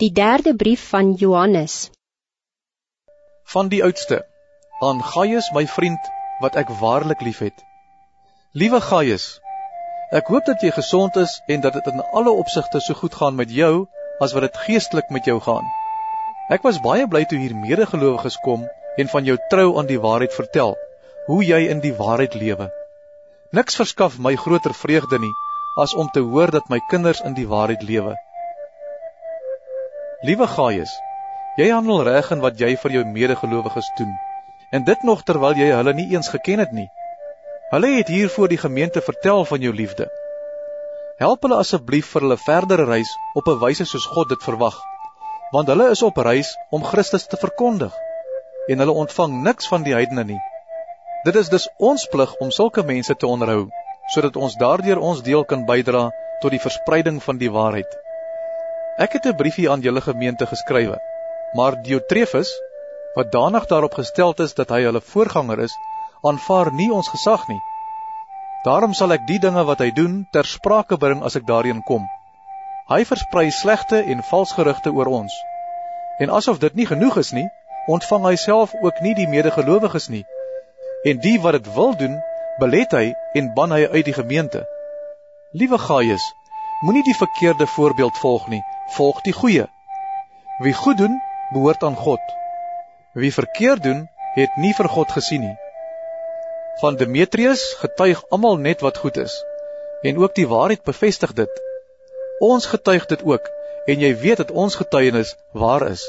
Die derde brief van Johannes. Van die oudste, aan Gaius my vriend, wat ek waarlik liefhet. Liewe Gaius, ek hoop dat jy gesond is en dat dit in alle opsigte so goed gaan met jou as wat dit geestelik met jou gaan. Ek was baie bly toe hier medegelowiges kom en van jou trou aan die waarheid vertel, hoe jy in die waarheid lewe. Niks verskaf my groter vreugde nie as om te hoor dat my kinders in die waarheid lewe. Liewe Gaius, jy handel reg in wat jy vir jou medegelowiges doen. En dit nog terwyl jy hulle nie eens geken het nie. Hulle het hier voor die gemeente vertel van jou liefde. Help hulle asseblief vir hulle verdere reis op 'n wyse soos God dit verwag, want hulle is op reis om Christus te verkondig en hulle ontvang niks van die heidene nie. Dit is dus ons plig om sulke mense te onderhou sodat ons daardeur ons deel kan bydra tot die verspreiding van die waarheid. Ek het 'n briefie aan julle gemeente geskrywe, maar Diotrefus, wat danig daarop gestel is dat hy hulle voorganger is, aanvaar nie ons gesag nie. Daarom sal ek die dinge wat hy doen ter sprake bring as ek daarin kom. Hy versprei slegte en vals gerugte oor ons. En asof dit nie genoeg is nie, ontvang hy self ook nie die medegelowiges nie. En die wat dit wil doen, belet hy en ban hy uit die gemeente. Liewe Gaius, moenie die verkeerde voorbeeld volg nie, volg die goeie. Wie goed doen, behoort aan God. Wie verkeerd doen, het nie vir God gesien nie. Van Demetrius getuig almal net wat goed is en ook die waarheid bevestig dit. Ons getuig dit ook en jy weet dat ons getuienis waar is.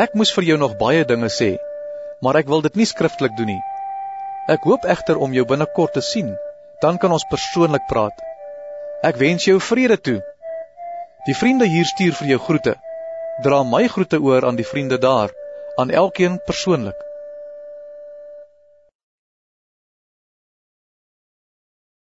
Ek moes vir jou nog baie dinge sê, maar ek wil dit nie skriftelik doen nie. Ek hoop egter om jou binnekort te sien, dan kan ons persoonlik praat. Ek wens jou vrede toe. Die vriende hier stuur vir jou groete. Dra my groete oor aan die vriende daar, aan elkeen persoonlik.